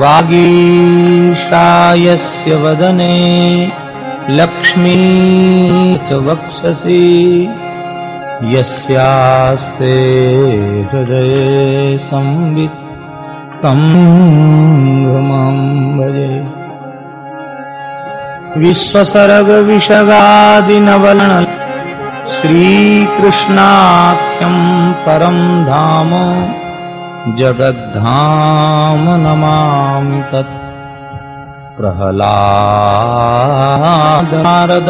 वागीशायस्य वदने लक्ष्मी च वक्षसि यस्यास्ते हृदये संवित् तं भजे। विश्वसर्गविषगादिनवलन श्रीकृष्णाख्यं परं धाम जगद्धाम नमामि तत्। प्रहला नारद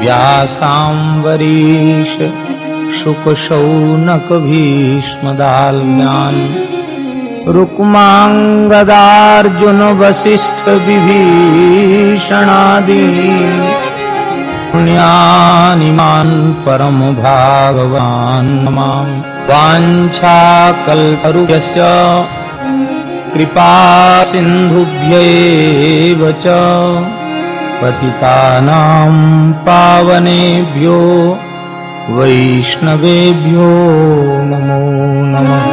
व्यासाम्बरीश व्यासाम्बरीशुकशौनक भीष्मदाल्म्यान् पुण्यानिमान् परम भागवान् माम् वाञ्छाकल्परुयस्य कृपा सिन्धुभ्यैव च पतितानाम् पावनेभ्यो वैष्णवेभ्यो नमो नमः।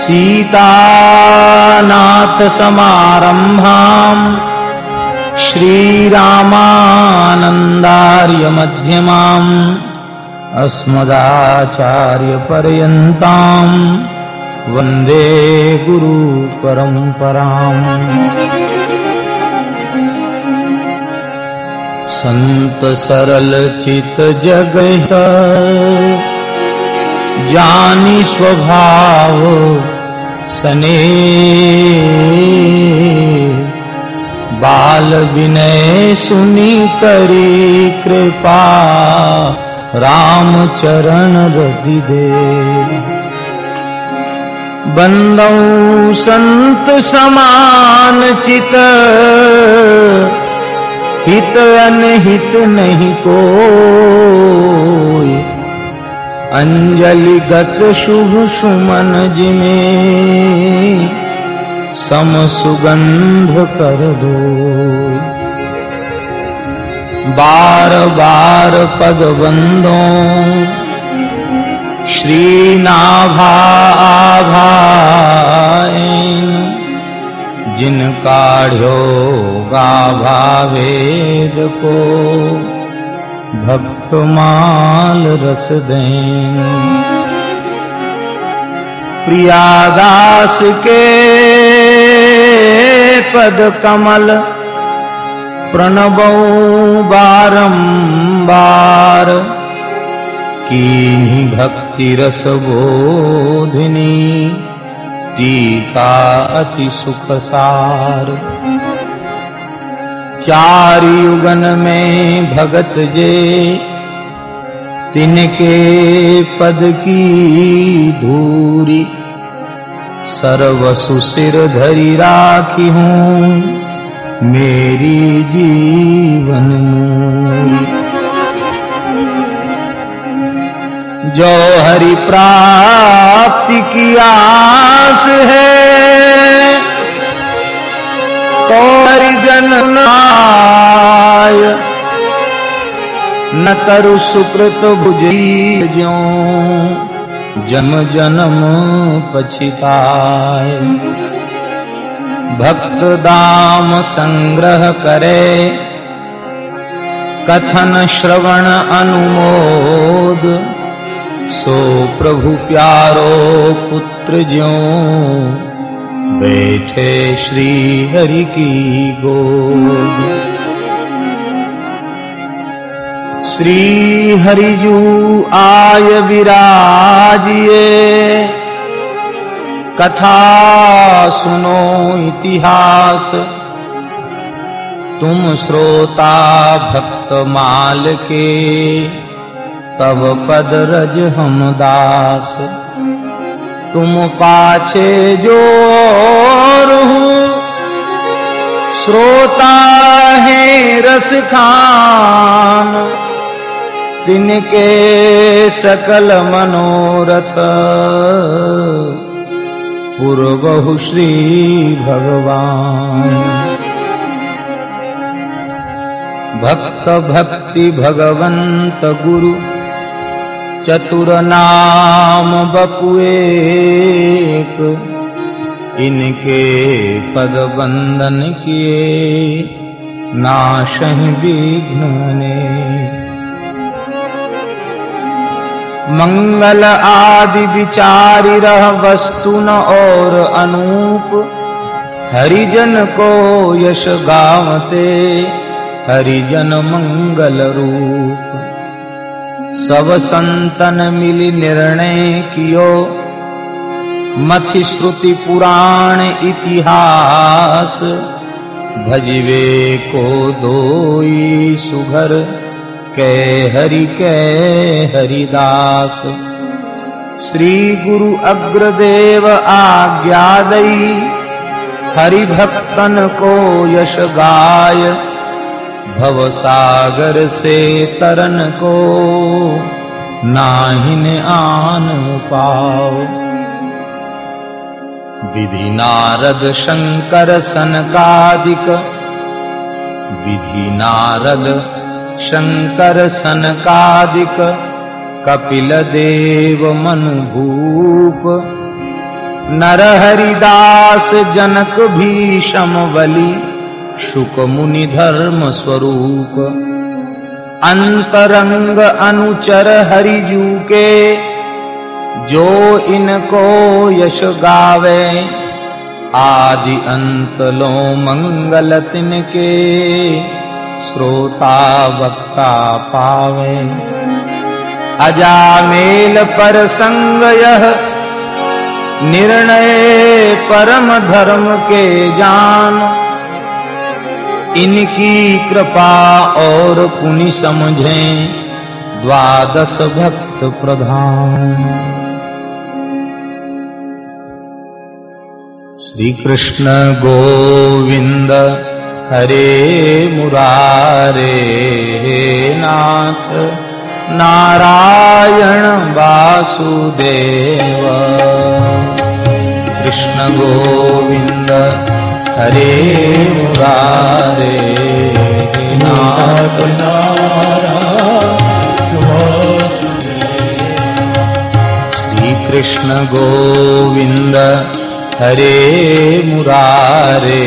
सीतानाथसमारम्भाम् श्रीरामानन्दार्यमध्यमाम् अस्मदाचार्यपर्यन्ताम् वंदे गुरुपरम्पराम्। सन्त सरल चित जगत जानी स्वभाव सने। बाल विनय सुनी करी कृपा, राम चरण रति दे। बंदौ संत समान चित, हित अनहित नहीं को अंजलि गत शुभ सुमन जिमे। सम सुगंध कर दो। बार बार पद बंदों श्री नाभा जिन काढ़ो गाभा वेद को, भक्त माल रस दें। प्रियादास के पद कमल प्रणब बारंबार की भक्ति रस बोधिनी, टीका अति सुख सार चार युगन में भगत जे, तिनके पद की धूरी। सर्वसु सिर धरी राखी हूँ मेरी जीवन जो हरि प्राप्ति की आस है तो हरिजन न करु सुकृत भुजी ज्यो। जम जन्म पछिताय भक्त दाम संग्रह करे, कथन श्रवण अनुमोद। सो प्रभु प्यारो पुत्र ज्यो, बैठे श्री हरि की गोद। श्री हरिजू आय विराजिए कथा सुनो इतिहास। तुम श्रोता भक्त माल के तब पद रज हम दास। तुम पाछे जो श्रोता है रस खान। तिनके सकल मनोरथ। पूर्वहु श्री भगवान। भक्त भक्ति भगवंत गुरु। चतुर नाम बपुएक इनके पद बंदन किए नाशहि विघ्न मंगल आदि विचारी रह वस्तु न और अनूप। हरिजन को यश गावते, हरिजन मंगल रूप। सब संतन मिली निर्णय कियो मथि श्रुति पुराण इतिहास। भजिवे को दोई सुघर। कै हरि कै हरिदास। श्री गुरु अग्रदेव आज्ञा दई हरि भक्तन को यश गाय। भव सागर से तरन को नाहिन आन पाओ। विधि नारद शंकर सनकादिक, विधि नारद शंकर सनकादिक कपिल देव मनुभूप। नर हरिदास जनक भीषम बलि शुक मुनि धर्म स्वरूप। अंतरंग अनुचर हरिजू के जो इनको यश गावे। आदि अंत लो मंगल तिनके। श्रोता वक्ता पावे। अजामेल पर संग यह निर्णय परम धर्म के जान। इनकी कृपा और पुनि समझें, द्वादश भक्त प्रधान। श्री कृष्ण गोविंद हरे मुरारे नाथ, नारायण वासुदेव। कृष्ण गोविंद, हरे मुरारे नाथ। श्री कृष्ण गोविंद, हरे मुरारे।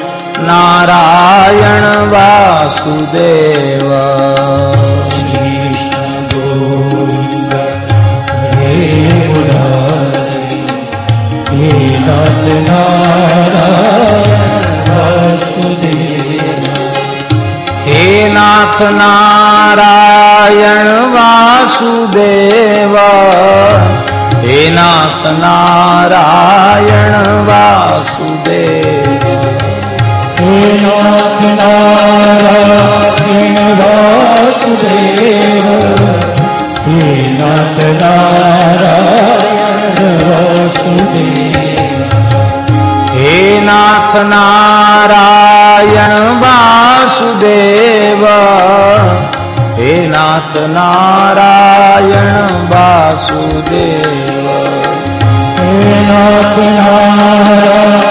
नारायण वासुदेव। हे नाथ नारायण वासुदेव। हे नाथ नारायण वासुदेव। नाथ नारायण वासुदेव हे नाथ नारायण वासुदेव हे नाथ नारायण वासुदेव। हे नाथ नारायण वासुदेव। हे नाथ नारायण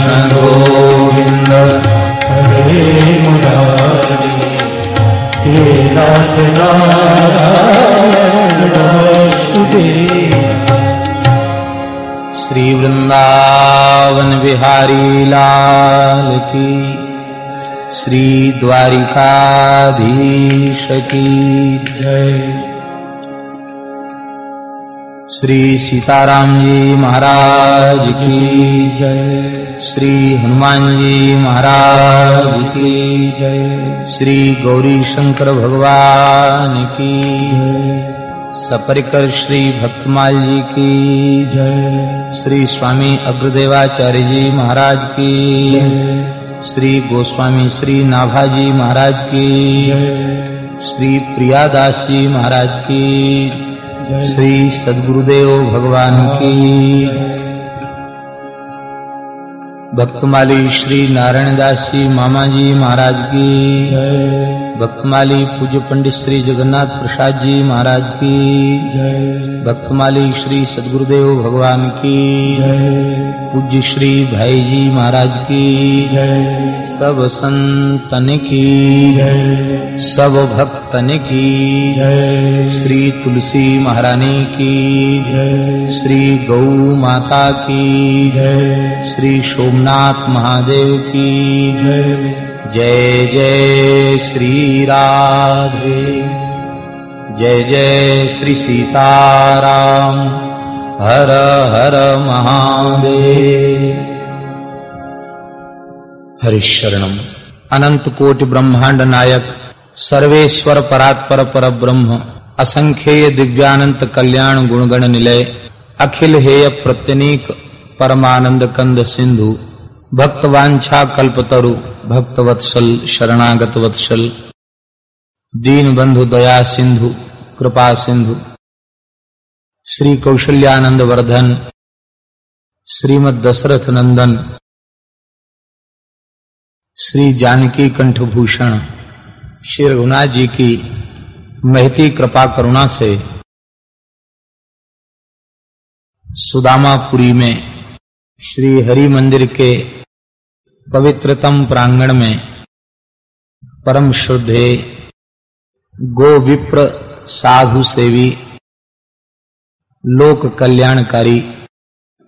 कृष्ण गोविंद हरे मुरारे हे नाथ नारायण श्री वृंदावन बिहारी लाल की श्री द्वारिकाधीश की। जय। श्री सीताराम जी महाराज की जय। श्री हनुमान जी महाराज की जय। श्री गौरी शंकर भगवान की जय। सपरिकर श्री भक्तमाल जी की जय। श्री स्वामी अग्रदेवाचार्य जी महाराज की श्री गोस्वामी श्री नाभाजी महाराज की श्री प्रियादास जी महाराज की श्री सदगुरुदेव भगवान की। भक्तमाली श्री नारायण दास जी मामा जी महाराज की। भक्तमाली पूज्य पंडित श्री जगन्नाथ प्रसाद जी महाराज की। भक्तमाली श्री सदगुरुदेव भगवान की। पूज्य श्री भाई जी महाराज की। सब संतन की जय। सब भक्तन की जय। श्री तुलसी महारानी की जय। श्री गौ माता की जय। श्री सोमनाथ महादेव की जय। जय जय श्री राधे। जय जय श्री सीताराम। हर हर महादेव। हरिशरणम। अनंत कोटि ब्रह्मांड नायक, सर्वेश्वर परात्पर पर ब्रह्म, असंख्येय दिव्यानंत कल्याण गुणगण निलय, अखिल हेय प्रत्यनीक परमानंद कंद सिंधु, भक्त वांछा कल्पतरु भक्त वत्सल शरणागत वत्सल। दीन बंधु दया सिंधु, कृपा सिंधु। श्री कौशल्यानंद वर्धन, श्रीमद दशरथ नंदन। श्री जानकी कंठभूषण, श्री रघुनाथ जी की महती कृपा करुणा से सुदामापुरी में, श्री हरि मंदिर के पवित्रतम प्रांगण में परम श्रद्धे गो विप्र साधु सेवी, लोक कल्याणकारी,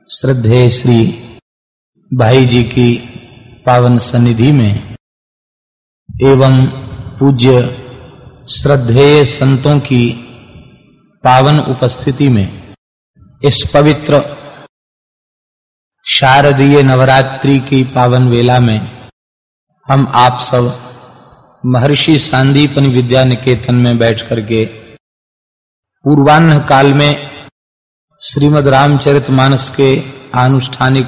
श्रद्धे श्री भाई जी की पावन सन्निधि में। एवं पूज्य श्रद्धेय संतों की पावन उपस्थिति में इस पवित्र शारदीय नवरात्रि की पावन वेला में हम आप सब महर्षि सांदीपन विद्या निकेतन में बैठ करके पूर्वान्ह काल में श्रीमद रामचरितमानस के आनुष्ठानिक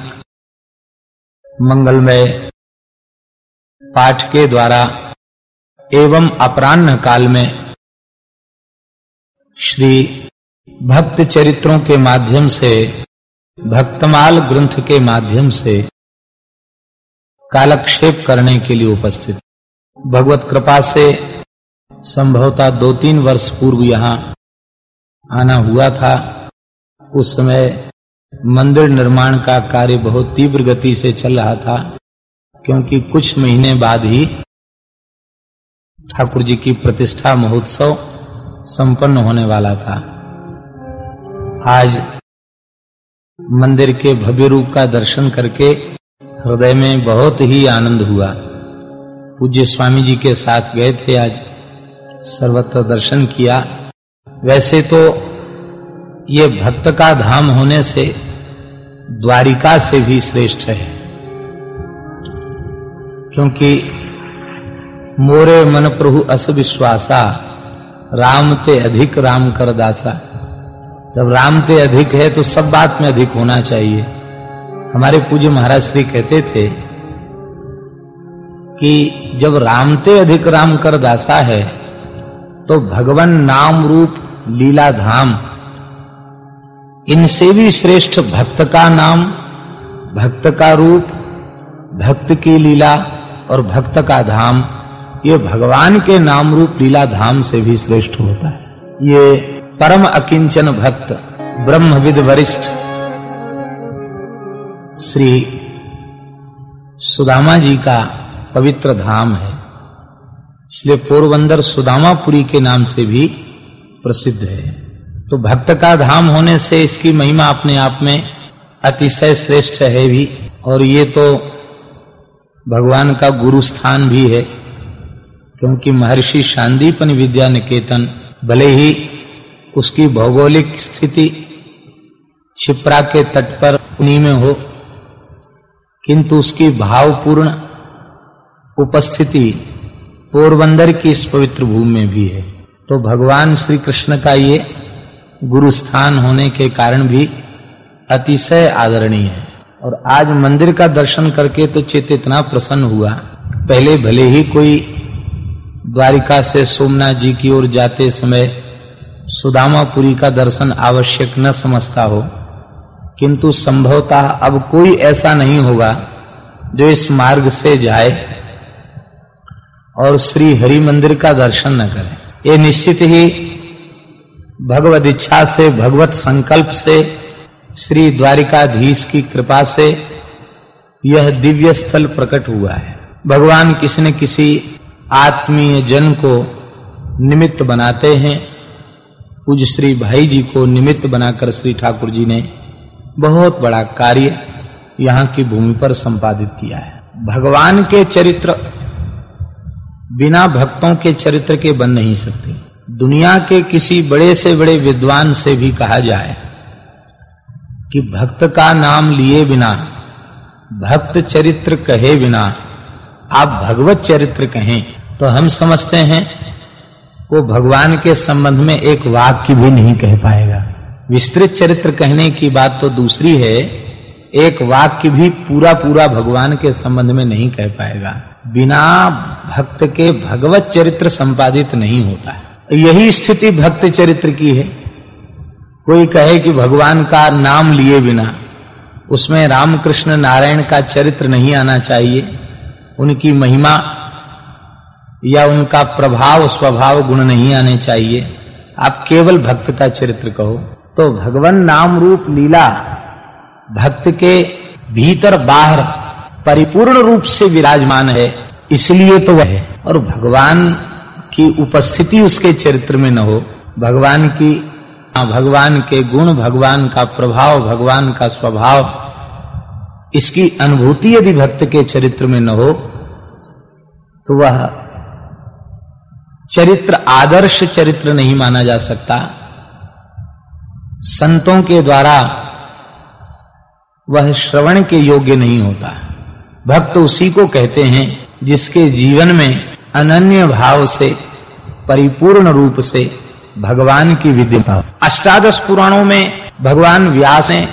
मंगलमय। पाठ के द्वारा एवं अपराह्न काल में श्री भक्त चरित्रों के माध्यम से, भक्तमाल ग्रंथ के माध्यम से कालक्षेप करने के लिए उपस्थित। भगवत कृपा से संभवतः दो तीन वर्ष पूर्व यहाँ आना हुआ था। उस समय मंदिर निर्माण का कार्य बहुत तीव्र गति से चल रहा था, क्योंकि कुछ महीने बाद ही ठाकुर जी की प्रतिष्ठा महोत्सव संपन्न होने वाला था। आज मंदिर के भव्य रूप का दर्शन करके हृदय में बहुत ही आनंद हुआ। पूज्य स्वामी जी के साथ गए थे आज, सर्वत्र दर्शन किया। वैसे तो ये भक्त का धाम होने से द्वारिका से भी श्रेष्ठ है। क्योंकि मोरे मन प्रभु अस विश्वासा राम ते अधिक राम कर दासा जब राम ते अधिक है तो सब बात में अधिक होना चाहिए। हमारे पूज्य महाराज श्री कहते थे कि जब राम ते अधिक राम कर दासा है तो भगवान नाम रूप लीला धाम इनसे भी श्रेष्ठ भक्त का नाम, भक्त का रूप, भक्त की लीला और भक्त का धाम, ये भगवान के नाम रूप लीला धाम से भी श्रेष्ठ होता है। ये परम अकिंचन भक्त, ब्रह्मविद वरिष्ठ श्री सुदामा जी का पवित्र धाम है। इसलिए पोरबंदर सुदामापुरी के नाम से भी प्रसिद्ध है। तो भक्त का धाम होने से इसकी महिमा अपने आप में अतिशय श्रेष्ठ है भी। और ये तो भगवान का गुरु स्थान भी है, क्योंकि महर्षि शांदीपन विद्या निकेतन भले ही उसकी भौगोलिक स्थिति छिपरा के तट पर उन्हीं में हो, किंतु उसकी भावपूर्ण उपस्थिति पोरबंदर की इस पवित्र भूमि में भी है। तो भगवान श्री कृष्ण का ये गुरु स्थान होने के कारण भी अतिशय आदरणीय है। और आज मंदिर का दर्शन करके तो चित्त इतना प्रसन्न हुआ, पहले भले ही कोई द्वारिका से सोमनाथ जी की ओर जाते समय सुदामापुरी का दर्शन आवश्यक न समझता हो, किंतु संभवतः अब कोई ऐसा नहीं होगा जो इस मार्ग से जाए और श्री हरि मंदिर का दर्शन न करे। ये निश्चित ही भगवत इच्छा से, भगवत संकल्प से, श्री द्वारिकाधीश की कृपा से यह दिव्य स्थल प्रकट हुआ है। भगवान किसी न किसी आत्मीय जन को निमित्त बनाते हैं। पूज श्री भाई जी को निमित्त बनाकर श्री ठाकुर जी ने बहुत बड़ा कार्य यहाँ की भूमि पर संपादित किया है। भगवान के चरित्र बिना भक्तों के चरित्र के बन नहीं सकते। दुनिया के किसी बड़े से बड़े विद्वान से भी कहा जाए कि भक्त का नाम लिए बिना, भक्त चरित्र कहे बिना, आप भगवत चरित्र कहें तो हम समझते हैं, वो भगवान के संबंध में एक वाक्य भी नहीं कह पाएगा। विस्तृत चरित्र कहने की बात तो दूसरी है, एक वाक्य भी पूरा पूरा भगवान के संबंध में नहीं कह पाएगा। बिना भक्त के भगवत चरित्र संपादित नहीं होता है। यही स्थिति भक्त चरित्र की है। कोई कहे कि भगवान का नाम लिए बिना उसमें रामकृष्ण नारायण का चरित्र नहीं आना चाहिए। उनकी महिमा या उनका प्रभाव, स्वभाव गुण नहीं आने चाहिए। आप केवल भक्त का चरित्र कहो। तो भगवान नाम रूप लीला भक्त के भीतर बाहर परिपूर्ण रूप से विराजमान है, इसलिए तो वह है। और भगवान की उपस्थिति उसके चरित्र में न हो। भगवान की भगवान के गुण, भगवान का प्रभाव, भगवान का स्वभाव, इसकी अनुभूति यदि भक्त के चरित्र में न हो तो वह चरित्र, आदर्श चरित्र नहीं माना जा सकता। संतों के द्वारा वह श्रवण के योग्य नहीं होता। भक्त उसी को कहते हैं जिसके जीवन में अनन्य भाव से, परिपूर्ण रूप से भगवान की विद्यता अष्टादश पुराणों में भगवान व्यास ने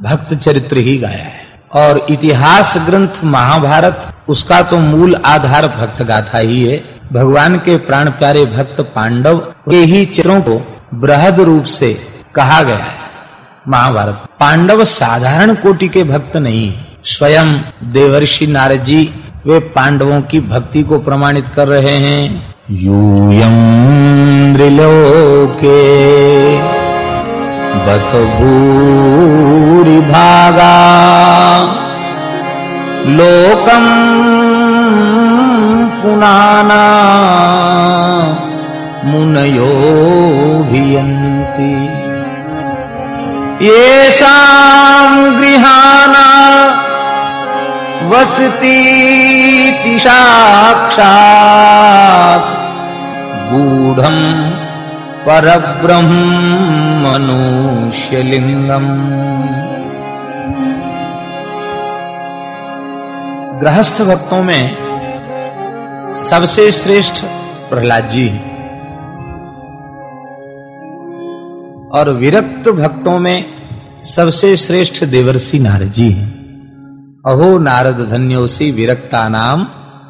भक्त चरित्र ही गाया है। और इतिहास ग्रंथ महाभारत, उसका तो मूल आधार भक्त गाथा ही है। भगवान के प्राण प्यारे भक्त पांडव के ही चित्रों को बृहद रूप से कहा गया है। महाभारत। पांडव साधारण कोटि के भक्त नहीं, स्वयं देवर्षि नारद जी वे पांडवों की भक्ति को प्रमाणित कर रहे हैं। यूयम त्रिलोके बत भूरि भागा। लोकम पुनाना मुनयो भियन्ति। येषाम् गृहाणा वसतीति साक्षात् गूढम् परब्रह्मनुष्यलिङ्गम् गृहस्थ भक्तों में सबसे श्रेष्ठ प्रहलाद जी और विरक्त भक्तों में सबसे श्रेष्ठ देवर्षि नारद जी हैं। अहो नारद धन्योसी विरक्ता नाम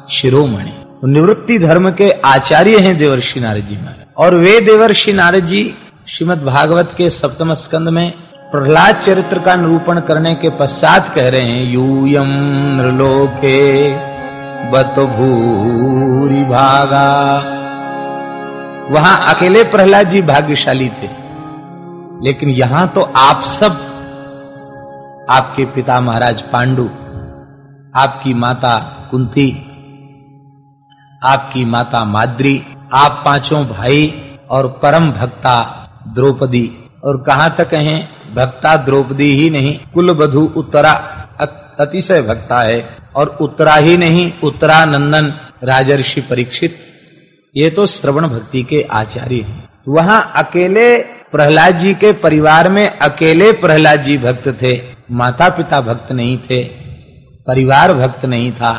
शिरोमणि। निवृत्ति धर्म के आचार्य हैं देवर्षि नारद जी महाराज। और वे देवर्षि नारद जी श्रीमद भागवत के सप्तम स्कंद में प्रहलाद चरित्र का निरूपण करने के पश्चात कह रहे हैं यूयम नृलोके बत भूरी भागा। वहाँ अकेले प्रहलाद जी भाग्यशाली थे। लेकिन यहाँ तो आप सब, आपके पिता महाराज पांडु आपकी माता कुंती, आपकी माता माद्री, आप पाँचों भाई और परम भक्ता द्रौपदी। और कहाँ तक हैं? भक्ता द्रौपदी ही नहीं कुल बधु उत्तरा अतिशय भक्ता है। और उत्तरा ही नहीं, उत्तरा नंदन राजर्षि परीक्षित। ये तो श्रवण भक्ति के आचार्य हैं। वहाँ अकेले प्रहलाद जी के परिवार में अकेले प्रहलाद जी भक्त थे माता पिता भक्त नहीं थे। परिवार भक्त नहीं था,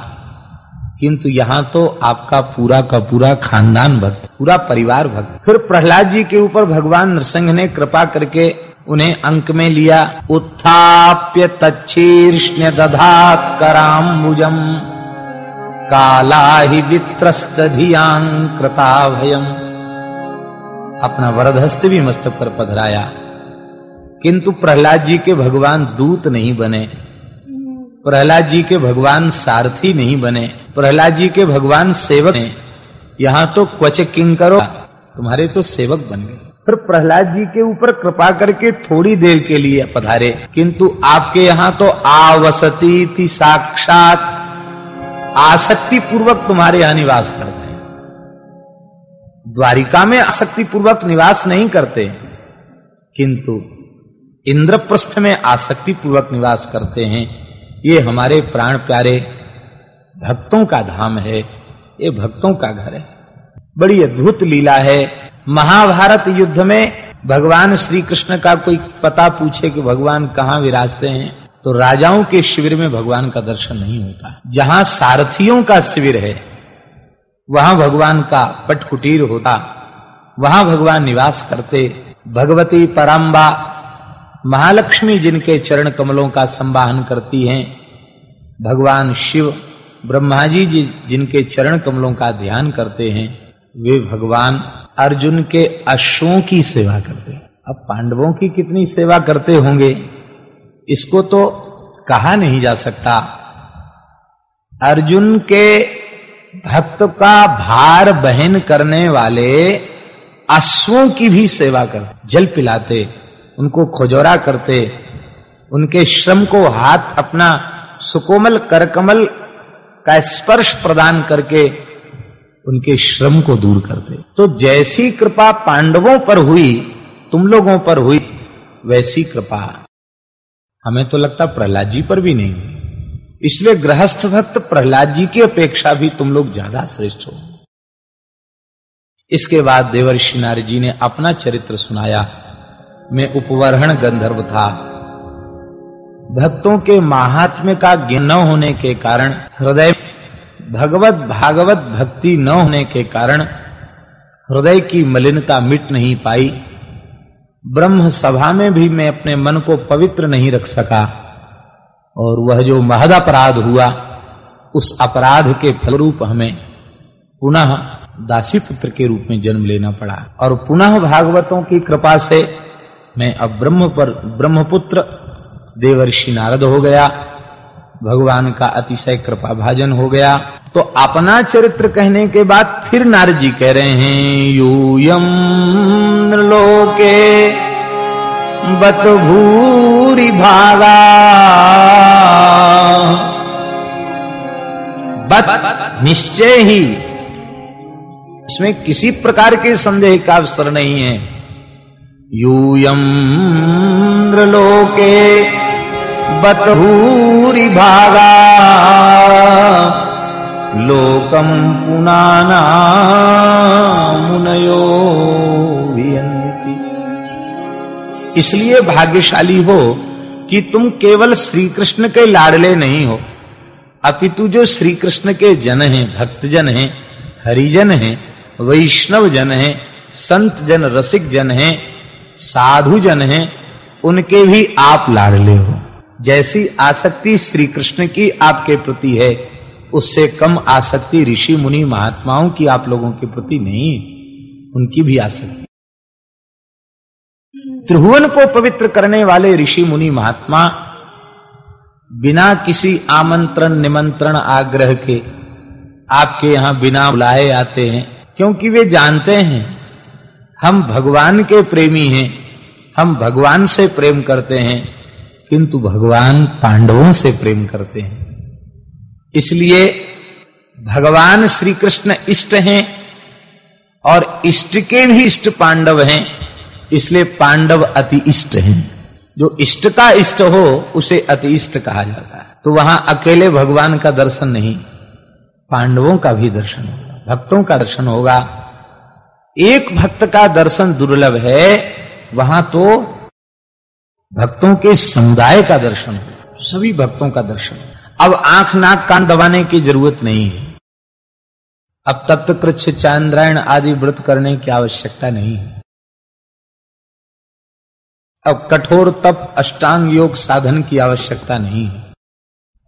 किंतु यहाँ तो आपका पूरा का पूरा खानदान भक्त, पूरा परिवार भक्त। फिर प्रहलाद जी के ऊपर भगवान नरसिंह ने कृपा करके उन्हें अंक में लिया, उत्थाप्य तच्छीर्ष्ण दधात कराम्बुजम काला ही वित्रस्त कृता भयम अपना वरदहस्त भी मस्तक पर पधराया। किंतु प्रहलाद जी के भगवान दूत नहीं बने। प्रहलाद जी के भगवान सारथी नहीं बने। प्रहलाद जी के भगवान सेवक हैं। यहाँ तो क्वच किंग करो। तुम्हारे तो सेवक बन गए। फिर प्रहलाद जी के ऊपर कृपा करके थोड़ी देर के लिए पधारे। किंतु आपके यहाँ तो आवसती थी साक्षात आसक्ति पूर्वक तुम्हारे यहाँ निवास करते हैं। द्वारिका में आसक्ति पूर्वक निवास नहीं करते। किंतु इंद्रप्रस्थ में आसक्ति पूर्वक निवास करते हैं। ये हमारे प्राण प्यारे भक्तों का धाम है, ये भक्तों का घर है। बड़ी अद्भुत लीला है। महाभारत युद्ध में भगवान श्री कृष्ण का कोई पता पूछे कि भगवान कहाँ विराजते हैं तो राजाओं के शिविर में भगवान का दर्शन नहीं होता। जहाँ सारथियों का शिविर है, वहाँ भगवान का पटकुटीर होता, वहाँ भगवान निवास करते, भगवती पराम्बा महालक्ष्मी जिनके चरण कमलों का संवाहन करती हैं, भगवान शिव ब्रह्मा जी जिनके चरण कमलों का ध्यान करते हैं, वे भगवान अर्जुन के अश्वों की सेवा करते हैं। अब पांडवों की कितनी सेवा करते होंगे, इसको तो कहा नहीं जा सकता। अर्जुन के भक्त का भार बहन करने वाले अश्वों की भी सेवा करते, जल पिलाते। उनको खोजोरा करते, उनके श्रम को हाथ अपना सुकोमल करकमल का स्पर्श प्रदान करके उनके श्रम को दूर करते। तो जैसी कृपा पांडवों पर हुई, तुम लोगों पर हुई, वैसी कृपा। हमें तो लगता प्रहलाद जी पर भी नहीं हुई। इसलिए गृहस्थ भक्त प्रहलाद जी की अपेक्षा भी तुम लोग ज़्यादा श्रेष्ठ हो। इसके बाद देवर्षि नारी जी ने अपना चरित्र सुनाया। में उपवरण गंधर्व था। भक्तों के महात्म्य का ज्ञान न होने के कारण, हृदय भगवत भागवत भक्ति न होने के कारण, हृदय की मलिनता मिट नहीं पाई। ब्रह्म सभा में भी मैं अपने मन को पवित्र नहीं रख सका। और वह जो महद अपराध हुआ, उस अपराध के फलरूप हमें पुनः दासी पुत्र के रूप में जन्म लेना पड़ा। और पुनः भागवतों की कृपा से मैं अब ब्रह्म पर, ब्रह्मपुत्र देवर्षि नारद हो गया, भगवान का अतिशय कृपा भाजन हो गया। तो अपना चरित्र कहने के बाद फिर नारद जी कह रहे हैं यूयम लोके बत भूरी भागा। बत निश्चय ही, इसमें किसी प्रकार के संदेह का अवसर नहीं है। यूयम्द्रलोके बतभूरि भागा। लोकम पुनाना मुनयो इसलिए भाग्यशाली हो कि तुम केवल श्री कृष्ण के लाडले नहीं हो। अपितु जो श्री कृष्ण के जन हैं, भक्तजन हैं, हरिजन हैं वैष्णव जन हैं संत जन रसिक जन हैं साधु जन हैं, उनके भी आप लाडले हो। जैसी आसक्ति श्री कृष्ण की आपके प्रति है, उससे कम आसक्ति ऋषि मुनि महात्माओं की आप लोगों के प्रति नहीं, उनकी भी आसक्ति। त्रिभुवन को पवित्र करने वाले ऋषि मुनि महात्मा, बिना किसी आमंत्रण निमंत्रण आग्रह के आपके यहाँ बिना बुलाए आते हैं, क्योंकि वे जानते हैं हम भगवान के प्रेमी हैं, हम भगवान से प्रेम करते हैं, किंतु भगवान पांडवों से प्रेम करते हैं। इसलिए भगवान श्री कृष्ण इष्ट हैं और इष्ट के भी इष्ट पांडव हैं, इसलिए पांडव अति इष्ट हैं। जो इष्ट का इष्ट हो, उसे अति इष्ट कहा जाता है। तो वहाँ अकेले भगवान का दर्शन नहीं, पांडवों का भी दर्शन होगा, भक्तों का दर्शन होगा एक भक्त का दर्शन दुर्लभ है, वहाँ तो भक्तों के समुदाय का दर्शन हो, सभी भक्तों का दर्शन अब आँख नाक कान दबाने की ज़रूरत नहीं है। अब तप्त कृच्छ, चांद्रायण आदि व्रत करने की आवश्यकता नहीं है। अब कठोर तप, अष्टांग योग साधन की आवश्यकता नहीं है।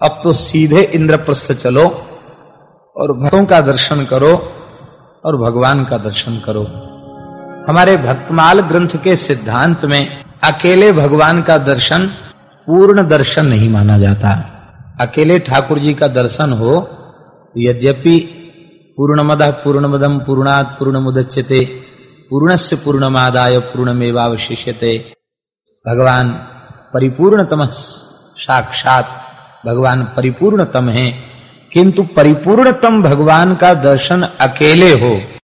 अब तो सीधे इंद्रप्रस्थ चलो और भक्तों का दर्शन करो और भगवान का दर्शन करो। हमारे भक्तमाल ग्रंथ के सिद्धांत में अकेले भगवान का दर्शन पूर्ण दर्शन नहीं माना जाता। अकेले ठाकुर जी का दर्शन हो, यद्यपि पूर्णमद पूर्णमदम पूर्णात पूर्णमुदच्यते, पूर्णस्य पूर्णमादाय पूर्णमेवावशिष्यते। भगवान परिपूर्णतम साक्षात, भगवान परिपूर्णतम है। किंतु परिपूर्णतम भगवान का दर्शन अकेले हो।